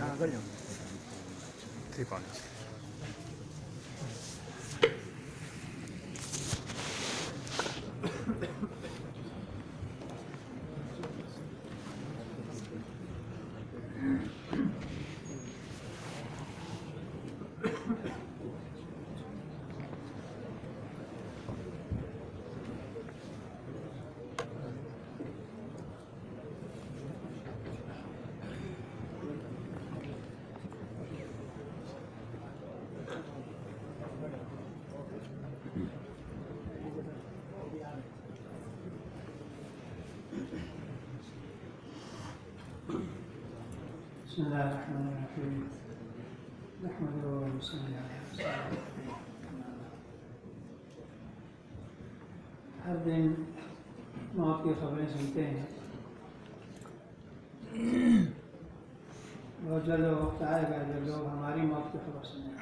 Ah, d'accord. بسم الله الرحمن الرحيم. نحمده ونصلي على رسوله. الكريم ہر دن موت کی خبریں سنتے ہیں. بہت جلد وقت آئے گا، جب لوگ ہماری موت کی خبر سنیں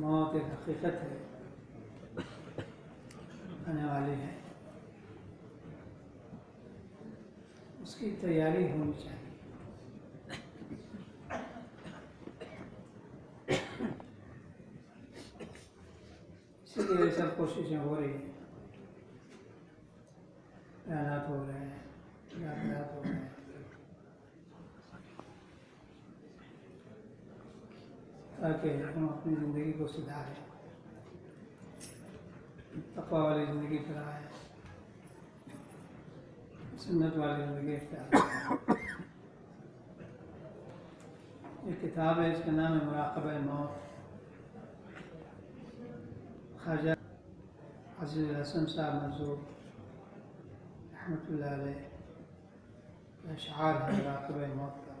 موت ایک حقیقت ہے آنے والی ہے اس کی تیاری ہونی چاہیے۔ اسی لیے سب کوششیں ہو رہی ہیں۔ بیانات ہو رہے ہیں یادگارات ہو رہے ہیں۔ تاکہ ہم اپنی زندگی کو سدھاریں۔ تقوی والی زندگی پر آئیں سنت والی زندگی اختیار ایک کتاب ہے اس کا نام ہے مراقبہ موت خواجہ عزیز الحسن صاحب منظور رحمۃ اللہ علیہ اشعار ہے مراقبہ موت کا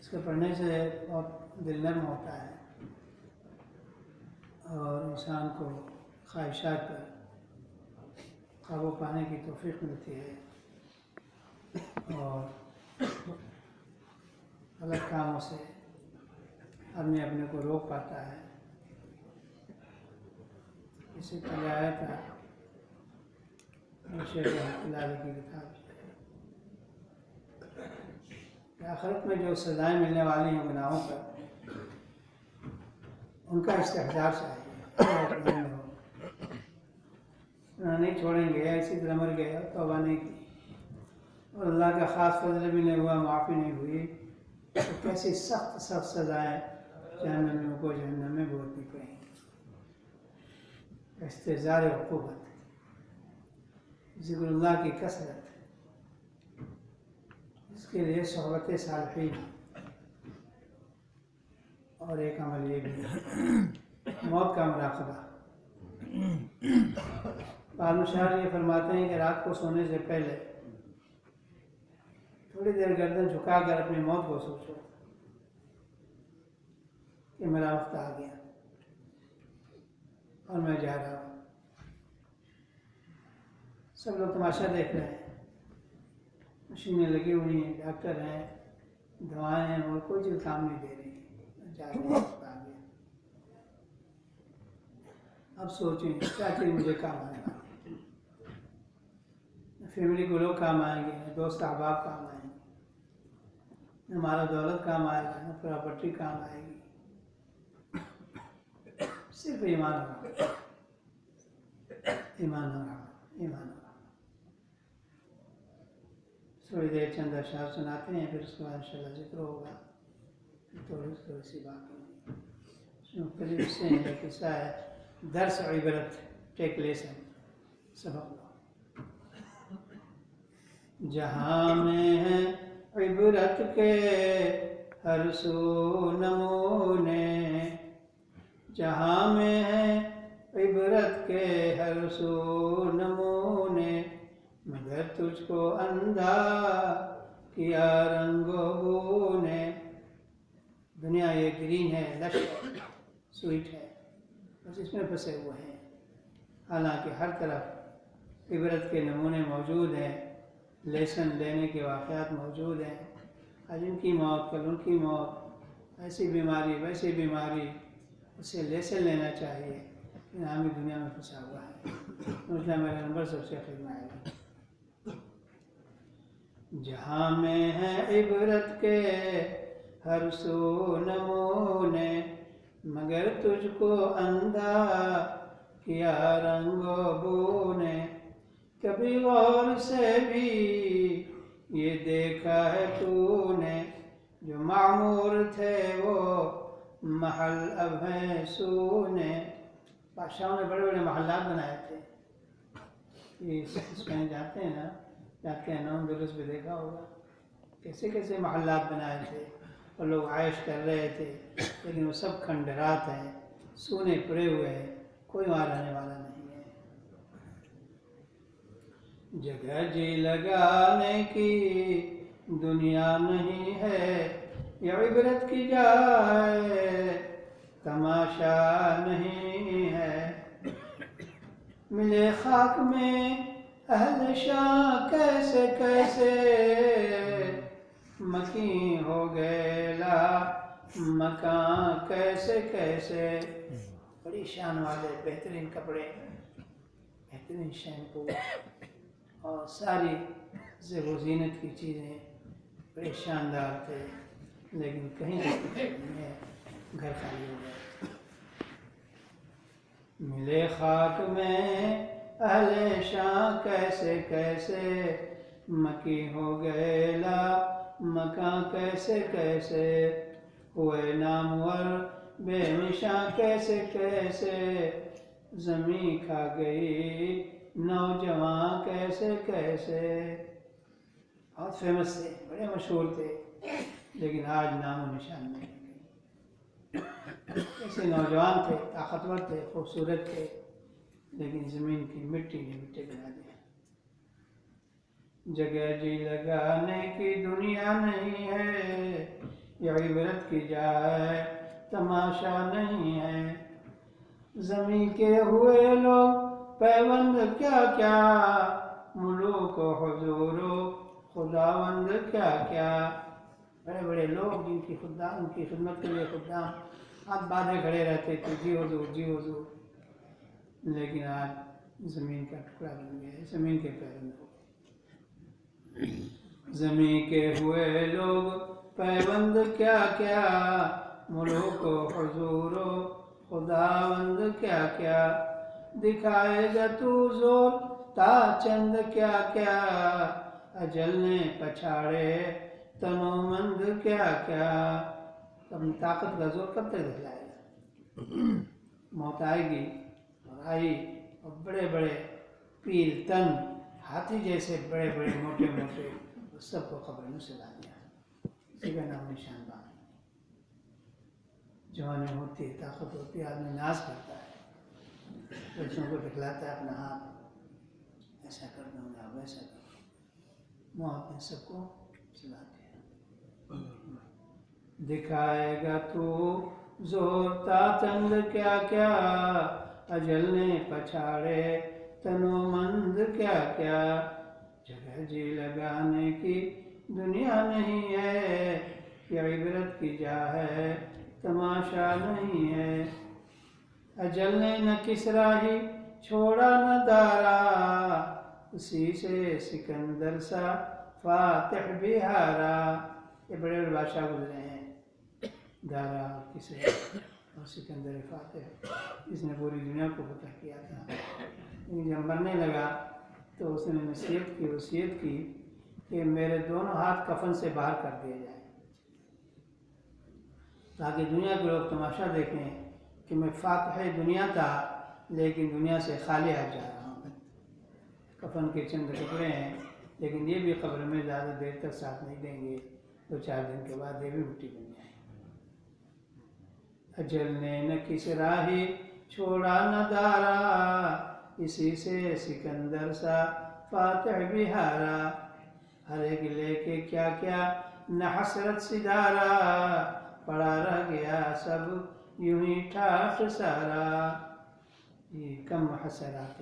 اس کو پڑھنے سے بہت دل نرم ہوتا ہے اور انسان کو خواہشات پر قابو پانے کی توفیق ملتی ہے۔ اور غلط کاموں سے آدمی اپنے کو روک پاتا ہے۔ اسی پہلے آیا تھا۔ شیخ رحمۃ اللہ علیہ کی کتاب آخرت میں جو سزائیں ملنے والی ہیں گناہوں پر، ان کا استحجار چاہیے نہیں چھوڑیں گے اسی طرح مر گئے توبہ نہیں کی۔ اور اللہ کا خاص فضل بھی نہیں ہوا، معافی نہیں ہوئی۔ تو کیسی سخت سخت سزائیں جہنمیوں کو جہنم میں بھگتنی پڑیں۔ استظار حکومت، ذکر اللہ کی کثرت، اس کے لیے صحبت صالحین۔ اور ایک عمل یہ بھی موت کا مراقبہ۔ بال شاہ یہ فرماتے ہیں کہ رات کو سونے سے پہلے تھوڑی دیر گردن جھکا کر اپنی موت کو سوچو کہ میرا وقت آ گیا اور میں جا رہا ہوں۔ سب لوگ تماشا دیکھ رہے ہیں۔ مشینیں لگی ہوئی ہیں، ڈاکٹر ہیں، دوائیں ہیں، اور کوئی چیز کام نہیں دے رہی۔ میں جا رہا ہوں اب سوچیں کیا چیز مجھے کام آئے گا فیملی کو لوگ کام آئیں گے نہ دوست احباب کام آئیں گے۔ نہ مال و دولت کام آئے گا نہ پراپرٹی کام آئے گی۔ صرف ایمان ہوگا ایمان ہوگا ایمان ہوگا تھوڑی دیر چند اشعار سناتے ہیں، پھر اس کے بعد ان شاء اللہ ذکر ہوگا تھوڑی تھوڑی سی بات ہوگی اس میں مختلف حصے ہیں ایک حصہ ہے۔ درس عبرت ٹیک لیسن سبق۔ جہاں میں ہے عبرت کے ہر سو نمونے، جہاں میں ہے عبرت کے ہر سو نمونے، مگر تجھ کو اندھا کیا رنگ و بو نے دنیا یہ گرین ہے، لش سویٹ ہے، بس اس میں پھنسے ہوئے ہیں۔ حالانکہ ہر طرف عبرت کے نمونے موجود ہیں۔ لیسن لینے کے واقعات موجود ہیں۔ آج ان کی موت کل ان کی موت ایسی بیماری، ویسی بیماری، اسے لیسن لینا چاہیے۔ انعامی دنیا میں پھنسا ہوا ہے۔ مسئلہ میرا نمبر سب سے آخر میں آئے گا جہاں میں ہے عبرت کے، ہر سو نمونے مگر تجھ کو اندھا کیا رنگ و بو نے کبھی غور سے بھی یہ دیکھا ہے تو نے جو معمور تھے وہ محل اب ہیں سونے۔ بادشاہوں نے بڑے بڑے محلات بنائے تھے۔ یہ اس میں جاتے ہیں نا، جاتے ہیں نوم درست بھی دیکھا ہوگا۔ کیسے کیسے محلات بنائے تھے اور لوگ عائش کر رہے تھے، لیکن وہ سب کھنڈرات ہیں، سونے پڑے ہوئے ہیں، کوئی وہاں رہنے والا نہیں۔ جگہ جی لگانے کی دنیا نہیں ہے، یہ عبرت کی جائے تماشا نہیں ہے۔ ملے خاک میں اہل شاہ کیسے کیسے؟ مکین ہو گئے لا مکان کیسے کیسے؟ بڑی شان والے، بہترین کپڑے، بہترین شیمپو۔ اور ساری زیب و زینت کی چیزیں بڑے شاندار تھے لیکن کہیں نہیں گھر خالی ہو گئے ملے خاک میں اہل شاہ کیسے کیسے، مکی ہو گئے لا مکان کیسے کیسے، ہوئے نامور بے نشاں کیسے کیسے، زمین کھا گئی نوجوان کیسے کیسے؟ بہت فیمس تھے، بڑے مشہور تھے، لیکن آج نام و نشان نہیں ایسے نوجوان تھے، طاقتور تھے، خوبصورت تھے، لیکن زمین کی مٹی نے مٹی بنا دیا جگہ جی لگانے کی دنیا نہیں ہے، یہ عبرت کی جائے، تماشا نہیں ہے۔ زمین کے ہوئے لوگ پیوند کیا کیا؟ ملوک و حضور و خداوند کیا کیا؟ بڑے بڑے لوگ جن کی خدا ان کی خدمت کے لیے خدام۔ ہاتھ باندھے کھڑے رہتے تھے جی حضور جی حضور۔ لیکن آج زمین کا ٹکڑا بن گیا زمین کے پیرند ہو زمین کے ہوئے لوگ پیوند کیا کیا؟ ملوک و حضور و خداوند کیا کیا؟ دکھائے گا تو زور، تا چند کیا کیا؟ اجل نے پچھاڑے، تنو مند کیا کیا؟ اپنی طاقت کا زور کب تک دکھلائے گا؟ موت آئے گی اور آئی اور بڑے بڑے پیل تن، ہاتھی جیسے بڑے بڑے، موٹے موٹے سب کو خبر میں سلا دیا۔ اسی کا نام نشان بان جوانی ہوتی ہے، طاقت ہوتی ہے، آدمی ناز کرتا ہے۔ بچوں کو دکھلاتا ہے اپنا ہاتھ ایسا کر دوں گا ویسا کر دوں موت نے سب کو سلا دیا۔ دکھائے گا تو زور تا چند کیا کیا، اجل نے پچھاڑے تنو مند کیا کیا۔ جگہ جی لگانے کی دنیا نہیں ہے، یہ عبرت کی جا ہے، تماشا نہیں ہے۔ اجل نے نہ کسرا ہی چھوڑا نہ دارا اسی سے سکندر سا فاتح بھی ہارا یہ بڑے بڑے بادشاہ گزرے ہیں دارا اور کسرا اور سکندر فاتح جس نے پوری دنیا کو فتح کیا تھا جب مرنے لگا تو اس نے نصیحت کی وصیت کی کہ میرے دونوں ہاتھ کفن سے باہر کر دیے جائیں تاکہ دنیا کے لوگ تماشا دیکھیں کہ میں فاتح دنیا تھا، لیکن دنیا سے خالی ہاتھ جا رہا ہوں کفن کے چند ٹکڑے ہیں، لیکن یہ بھی قبر میں زیادہ دیر تک ساتھ نہیں دیں گے۔ دو چار دن کے بعد یہ بھی مٹی بن جائیں اجل نے نہ کس راہی چھوڑا، نہ دارا اسی سے سکندر سا فاتح بھی ہارا ہر ایک لے کے کیا کیا، نہ حسرت سدارا پڑا رہ گیا سب یوں ہی ٹھاٹ سارا یہ کم حسرات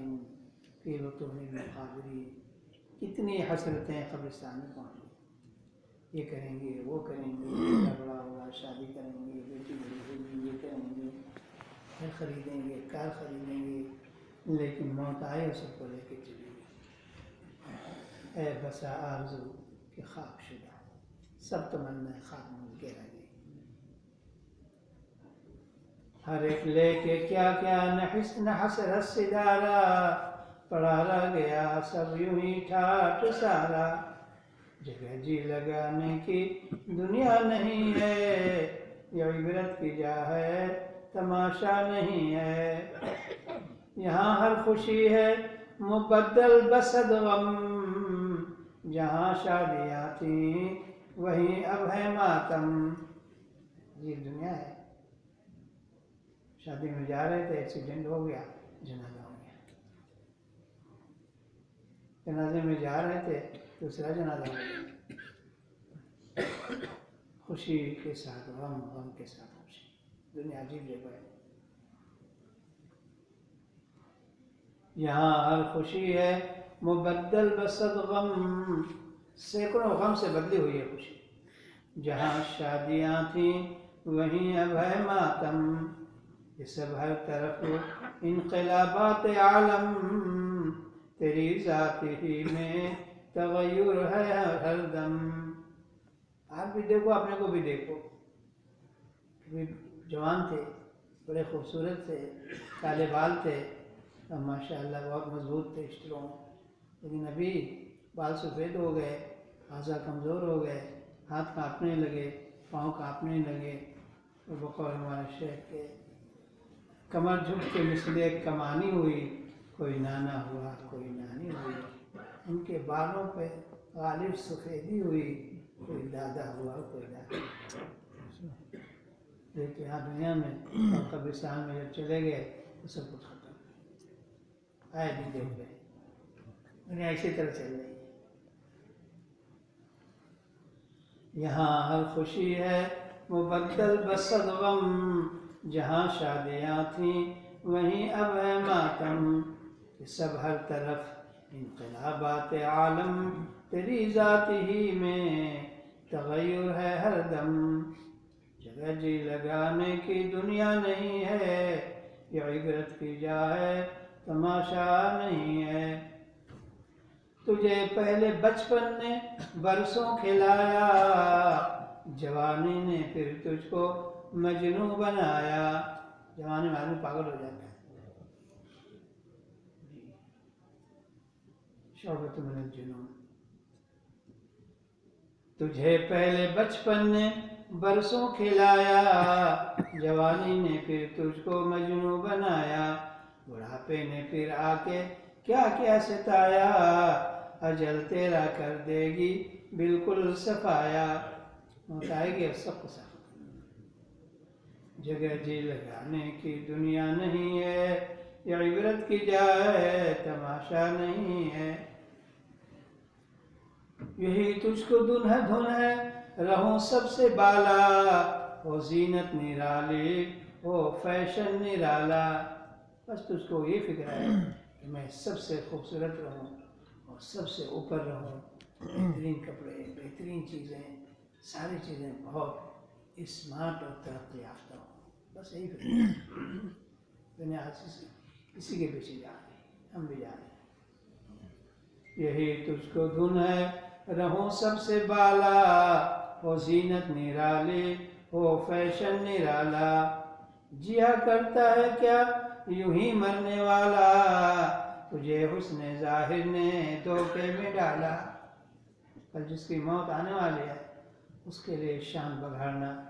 فی بطون المقابری کتنی حسرتیں قبرستان میں پہنچی یہ کریں گے، وہ کریں گے بڑا ہوگا، شادی کریں گے، بیٹی بڑی ہوگی، یہ کریں گے گھر خریدیں گے، کار خریدیں گے، لیکن موت آئے سب کو لے کے چلیں گے اے بسا آرزو کہ خواب شدہ۔ سب تمنا خواب مل کے رہ گئی ہر ایک لے کے کیا کیا نحس نحس رس پڑا رہ گیا، سب یوں ہی ٹھاٹ سارا۔ جگہ جی لگانے کی دنیا نہیں ہے یہ عبرت کی جا ہے، تماشا نہیں ہے۔ یہاں ہر خوشی ہے، مبدل بسد غم۔ جہاں شادیاں تھیں وہیں اب ہے ماتم۔ یہ دنیا ہے۔ شادی میں جا رہے تھے ایکسیڈنٹ ہو گیا، جنازہ ہو گیا۔ جنازے میں جا رہے تھے، دوسرا جنازہ ہو گیا۔ خوشی کے ساتھ، غم غم کے ساتھ خوشی۔ دنیا عجیب جگہ ہے۔ یہاں ہر خوشی ہے، مبدل بسد غم۔ سینکڑوں غم سے بدلی ہوئی ہے خوشی۔ جہاں شادیاں تھیں، وہیں اب ہے ماتم۔ یہ سب ہر طرف انقلابات عالم، تیری ذات ہی میں تغیر ہے ہر دم۔ آپ بھی دیکھو اپنے کو بھی دیکھو۔ کبھی جوان تھے، بڑے خوبصورت تھے، کالے بال تھے اب ماشاء اللہ بہت مضبوط تھے اسٹرونگ لیکن ابھی بال سفید ہو گئے اعضا کمزور ہو گئے، ہاتھ کانپنے لگے، پاؤں کانپنے لگے۔ بقول ہمارے شیخ کے کمر جھک کے مثل ایک کمانی ہوئی، کوئی نانا ہوا، کوئی نانی ہوئی۔ ان کے بالوں پہ غالب سفیدی ہوئی، کوئی دادا ہوا، کوئی دادا۔ لیکن یہاں دنیا میں قبرستان میں جب چلے گئے تو سب کچھ ختم۔ آئے بھی دیکھ گئے دنیا اسی طرح چل رہی ہے۔ یہاں ہر خوشی ہے، مبدل بسد غم۔ جہاں شادیاں تھیں، وہیں اب ہے ماتم۔ سب ہر طرف انقلابات عالم تیری ذات ہی میں تغیر ہے ہر دم۔ جگہ جی لگانے کی دنیا نہیں ہے، یہ عبرت کی جا ہے، تماشا نہیں ہے۔ تجھے پہلے بچپن نے برسوں کھلایا، جوانی نے پھر تجھ کو مجنو بنایا جوانی میں آدمی پاگل ہو جاتا ہے۔ شعبت من الجنون۔ تجھے پہلے بچپن نے برسوں کھلایا، جوانی نے پھر تجھ کو مجنو بنایا، بڑھاپے نے پھر آ کے کیا کیا ستایا، اجل تیرا کر دے گی بالکل صفایا۔ موت آئے گی اور سب کو صاف جگہ جی لگانے کی دنیا نہیں ہے، یہ عبرت کی جائے تماشا نہیں ہے۔ یہی تجھ کو دن ہے، دھن ہے رہوں سب سے بالا۔ ہو زینت نرالی ہو فیشن نرالا۔ بس تجھ کو یہ فکر ہے کہ میں سب سے خوبصورت رہوں اور سب سے اوپر رہوں۔ بہترین کپڑے، بہترین چیزیں، ساری چیزیں بہت اسمارٹ اور ترقی یافتہ ہوں۔ بس یہی فکر دنیا اسی اسی کے پیچھے جا رہی ہے، ہم بھی جا رہے ہیں۔ یہی تجھ کو دھن ہے رہوں سب سے بالا۔ ہو زینت نرالی، ہو فیشن نرالا۔ جیا کرتا ہے کیا؟ یوں ہی مرنے والا۔ تجھے حسن ظاہر نے دھوکے میں ڈالا۔ کل جس کی موت آنے والی ہے، اس کے لیے شان بگاڑنا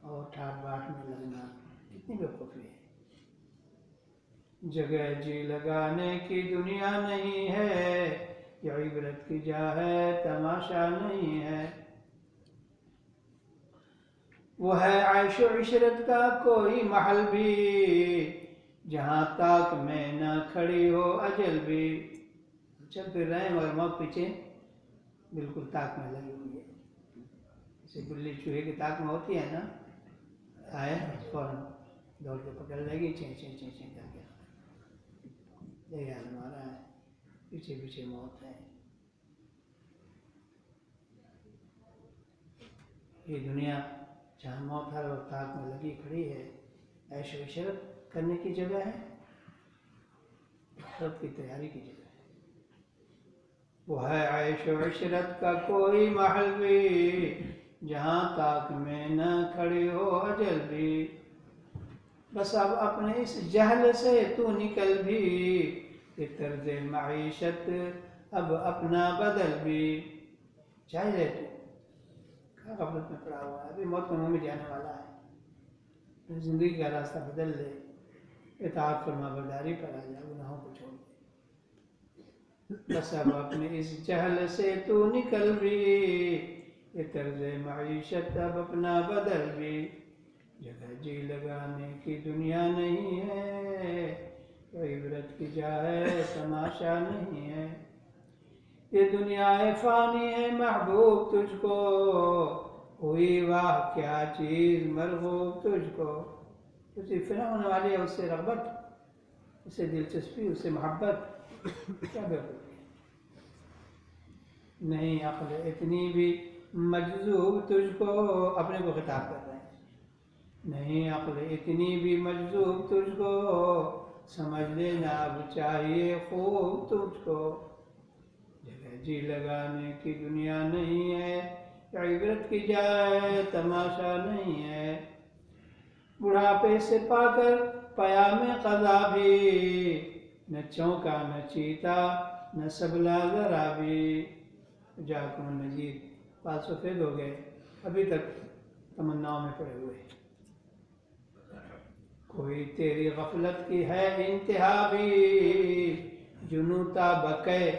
اور ٹھاٹ باٹ میں لگنا۔ کتنی بے ہے جگہ جی لگانے کی دنیا نہیں ہے، یہ عبرت کی جا ہے، تماشا نہیں ہے۔ وہ ہے عیش و عشرت کا کوئی محل بھی، جہاں تاک میں نہ کھڑی ہو اجل بھی۔ چل پھر رہے ہیں مگر موت پیچھے، بالکل تاک میں لگی ہوئی ہے۔ جیسے بلی چوہے کی تاک میں ہوتی ہے نا، آئے فوراً۔ دوڑ کے پکڑ لے گی چیں چیں چیں چیں کر کے۔ یہ حال ہمارا ہے پیچھے پیچھے موت ہے۔ یہ دنیا جہاں موت ہر وقت آگ میں لگی کھڑی ہے، عیش و عشرت کرنے کی جگہ ہے۔ سب کی تیاری کی جگہ ہے۔ وہ ہے عیش و عشرت کا کوئی محل بھی، جہاں تاک میں نہ کھڑی ہو اجل بھی بس اب اپنے اس جہل سے تو نکل بھی۔ کہ طرز معیشت اب اپنا بدل بھی۔ چاہے رہے تو۔ کیا غفلت میں پڑا ہوا ہے؟ ابھی موت کا منہ میں جانے والا ہے۔ زندگی کا راستہ بدل لے اطاعت فرما برداری پر آ جائے گناہوں کو چھوڑ دے۔ بس اب اپنے اس جہل سے تو نکل بھی۔ یہ طرز معیشت اب اپنا بدل بھی۔ جگہ جی لگانے کی دنیا نہیں ہے، کوئی عبرت کی جا ہے، تماشا نہیں ہے۔ یہ دنیا فانی ہے، محبوب تجھ کو۔ ہوئی واہ، کیا چیز مرغوب تجھ کو۔ اسی فنا ہونے والی ہے اس سے رغبت اس سے دلچسپی اس سے محبت۔ کیا بہتر نہیں، عقل اتنی بھی مجذوب تجھ کو، اپنے کو خطاب کر رہے ہیں۔ نہیں عقل اتنی بھی مجذوب تجھ کو، سمجھ لینا اب چاہیے خوب تجھ کو۔ جگہ جی لگانے کی دنیا نہیں ہے، عبرت کی جائے تماشا نہیں ہے۔ بڑھاپے سے پا کر پیام قضا بھی، نہ چونکا نہ چیتا، نہ سبلا ذرا بھی۔ جاکم نذیر پانچ سو ہو گئے، ابھی تک تمناؤں میں پڑے ہوئے۔ کوئی تیری غفلت کی ہے انتہا بھی؟ جنوتا بکے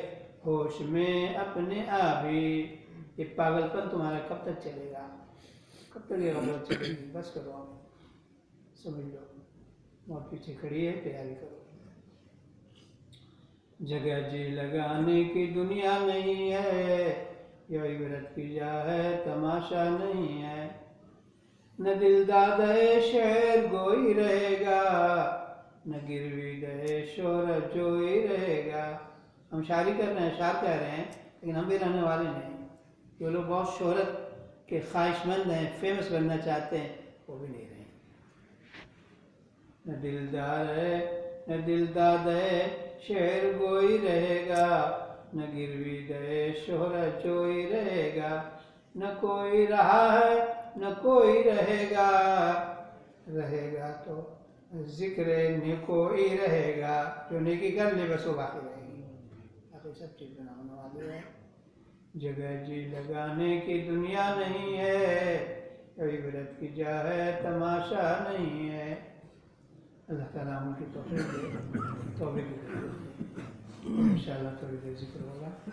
ہوش میں اپنے آبی۔ یہ پاگل پن تمہارا کب تک چلے گا؟ کب تک یہ غفلت چلے گی؟ بس کرو آپ۔ سمجھ لو۔ موت پیچھے کھڑی ہے، تیاری کرو۔ جگہ جی لگانے کی دنیا نہیں ہے یہ عبرت کی جا ہے، تماشا نہیں ہے۔ نہ دل داد شعر گوئی رہے گا، نہ گروی دے شور جوئی رہے گا۔ ہم شاعری کر رہے ہیں، شاعر کہہ رہے ہیں، لیکن ہم بھی رہنے والے نہیں۔ جو لوگ بہت شہرت کے خواہش مند ہیں فیمس بننا چاہتے ہیں، وہ بھی نہیں رہے۔ نہ دلدار ہے، نہ دلداد ہے شعر گوئی رہے گا، نہ گروی دے شہر چوئی رہے گا۔ نہ کوئی رہا ہے نہ کوئی رہے گا۔ رہے گا تو ذکر نکوئی رہے گا۔ جو نیکی کر لے، بس وہ باقی رہے گی۔ باقی سب چیز بنا ہونے والی ہے۔ جگہ جی لگانے کی دنیا نہیں ہے عبرت کی جا ہے، تماشا نہیں ہے۔ اللہ تعالیٰ ان کی توفیق دے توفیق دے۔ ان شاء اللہ تھوڑی دیر ذکر ہوگا۔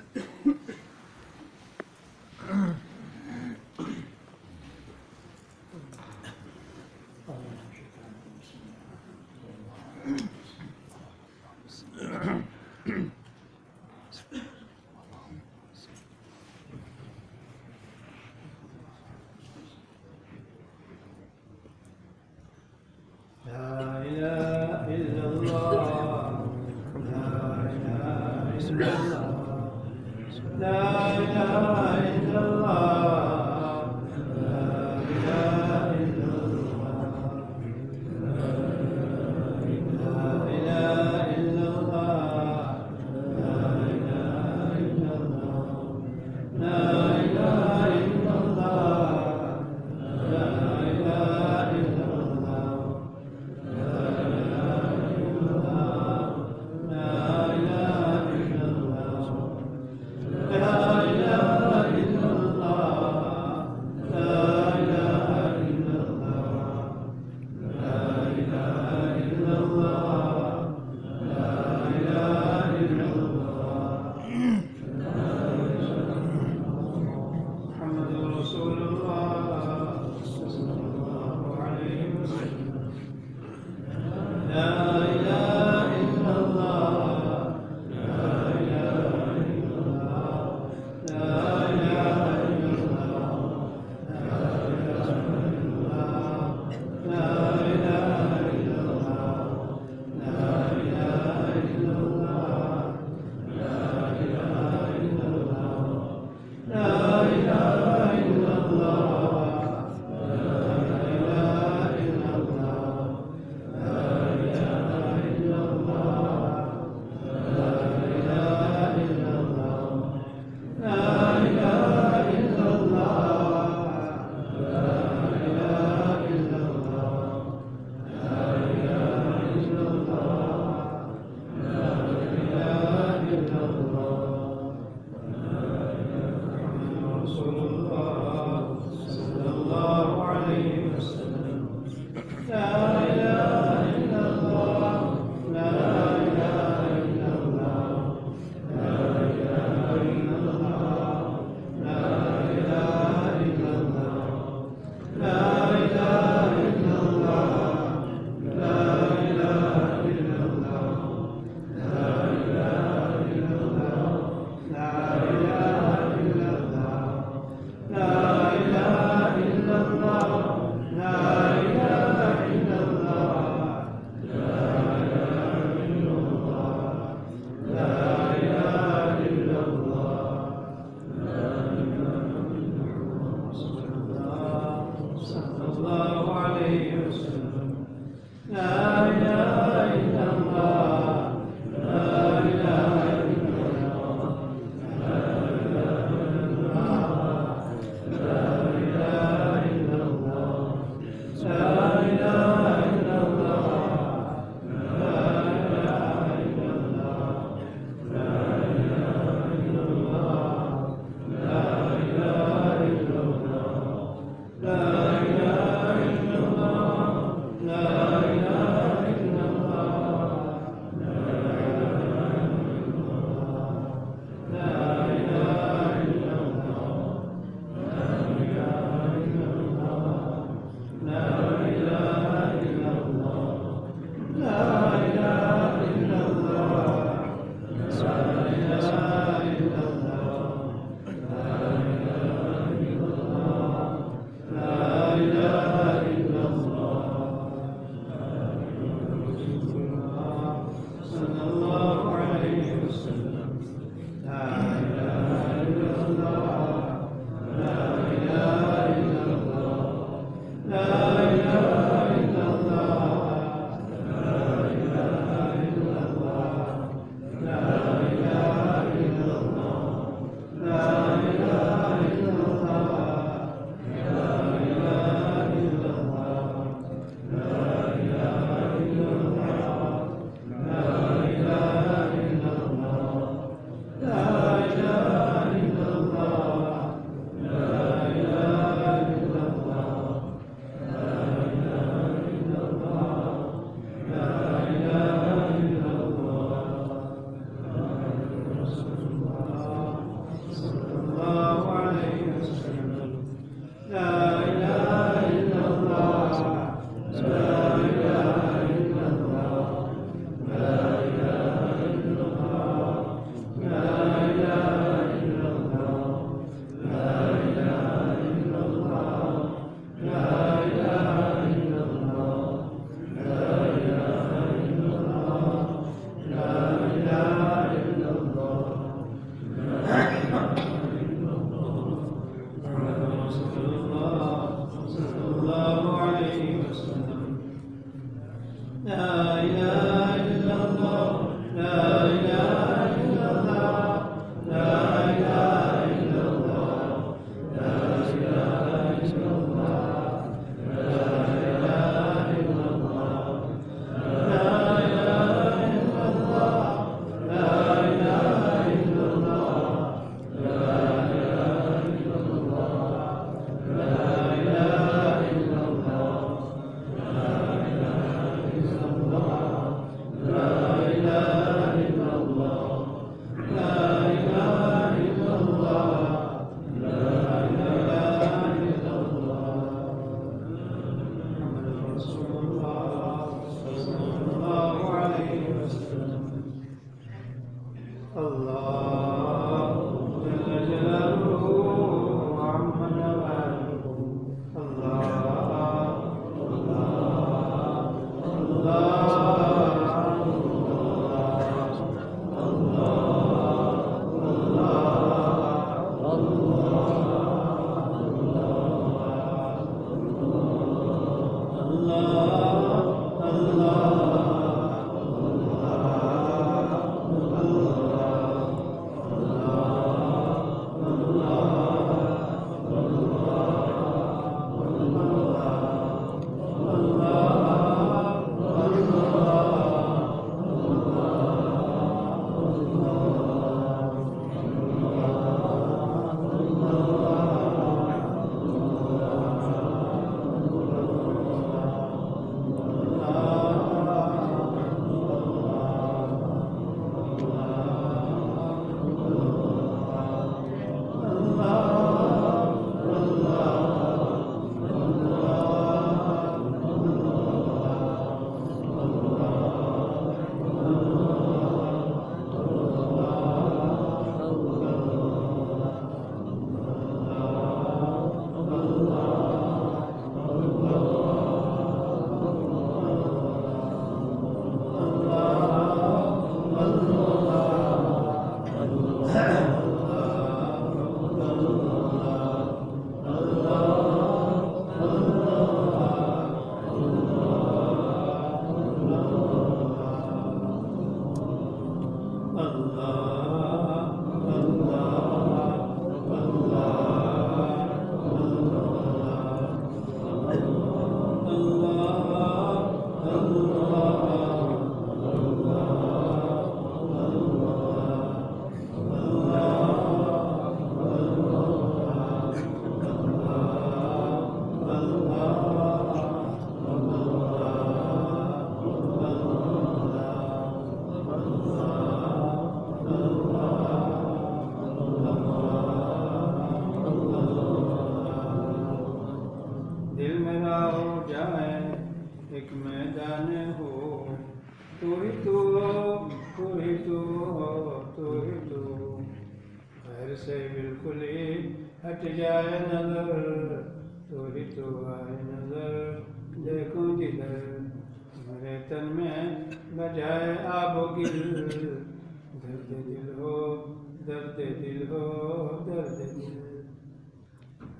اللہ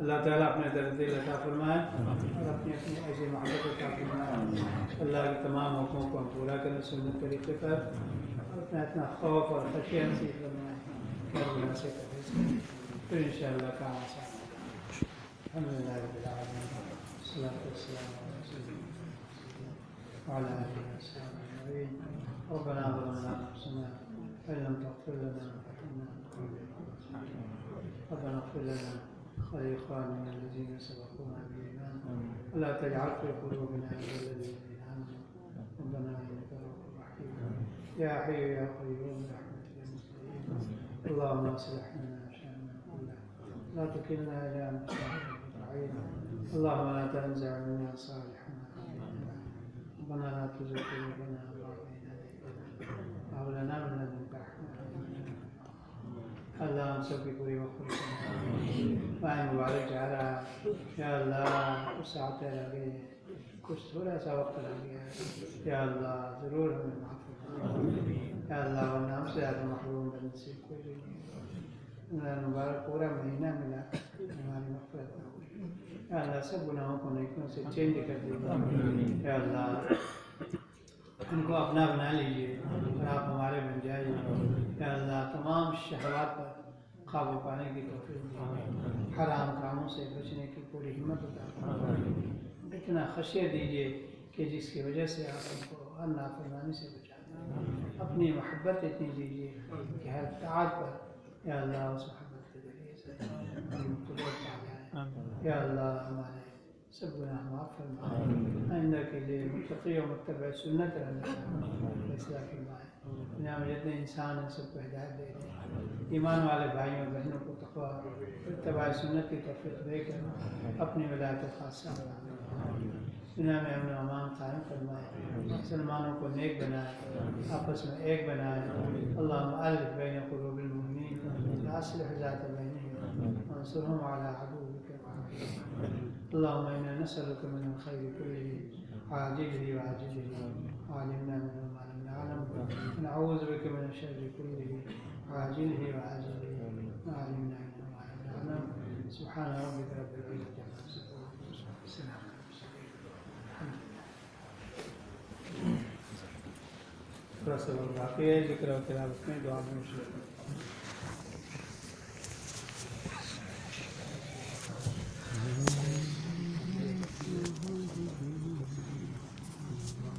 اللہ تعالیٰ اپنے درد دل عطا فرمائے اور اپنی اپنی ایسی محبت عطا فرمائے۔ اللہ کے تمام حکموں کو ہم پورا کریں، سنت طریقے پر اور اپنا اتنا خوف اور خشیہ نصیب فرمائے۔ کہ سے کریں پھر کام آسان الحمد للہ رب العالمین۔ اللہ۔ وعلى آله وصحبه أجمعين ربنا ظلمنا أنفسنا وإن لم تغفر لنا وترحمنا ربنا اغفر لنا ولإخواننا الذين سبقونا بالإيمان ولا تجعل في قلوبنا غلا للذين آمنوا. ربنا إنك رؤوف رحيم يا حي يا قيوم برحمتك نستعين اللهم اصلح لنا شأننا كله لا تكلنا إلى أنفسنا طرفة عين اللهم لا تنزع منا صالحنا. ربنا لا تزغ قلوبنا بعد إذ هديتنا. وهب لنا من لدنك اللہ ہم سب کی پوری مخلوق پائے مبارک جا رہا۔ یا اللہ کچھ آتے گئے کچھ تھوڑا سا وقت رہ گیا۔ یا اللہ ضرور ہمیں معاف یا اللہ ورنہ ہم سے زیادہ محروم بن سے کوئی بھی نہیں۔ اللہ مبارک پورا مہینہ ملا۔ ہماری ہوئی یا اللہ سب گناہوں کو نیکوں سے چینج کر دیجیے۔ یا اللہ ان کو اپنا بنا لیجیے اور آپ ہمارے بن جائیے۔ اللہ تمام شہوات پر قابو پانے کی توفیق حرام کاموں سے بچنے کی پوری ہمت فرمائیے اتنا خشیہ دیجیے کہ جس کی وجہ سے آپ ہم کو ہر نافرمانی سے بچا اپنی محبت اتنی دیجیے کہ ہر تعاد پر یا اللہ اس محبت کے ذریعے سے یا اللہ ہمارے سب گناہ معاف فرمائے۔ آئندہ کے لیے متقی و متبع سنت رہنے کا فیصلہ فرمائے۔ میں جتنے انسان ہیں سب کو ہدایت دے دیں۔ ایمان والے بھائیوں اور بہنوں کو تقوی اتباع سنت کی توفیق دے کر اپنی ولایت خاصہ بنا دنیا میں امن و امان قائم فرمائے۔ مسلمانوں کو نیک بنائے آپس میں ایک بنائے۔ اللہ الف بین قلوب المؤمنین۔ اصلح ذات بینہم۔ وانصرهم على عدوك اللهم إنا نسألك من الخير كله. عاجله وعاجله وعلمنا منه ما لم نعلم ونعوذ بك من الشر كله. عاجله وعاجله وعلمنا منه ما لم نعلم سبحان ربك رب العزة عما يصفون. وسلام تھوڑا سا وقت باقی ہے. ذکر و تلاوت میں دعا میں شروع